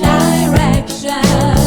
direction.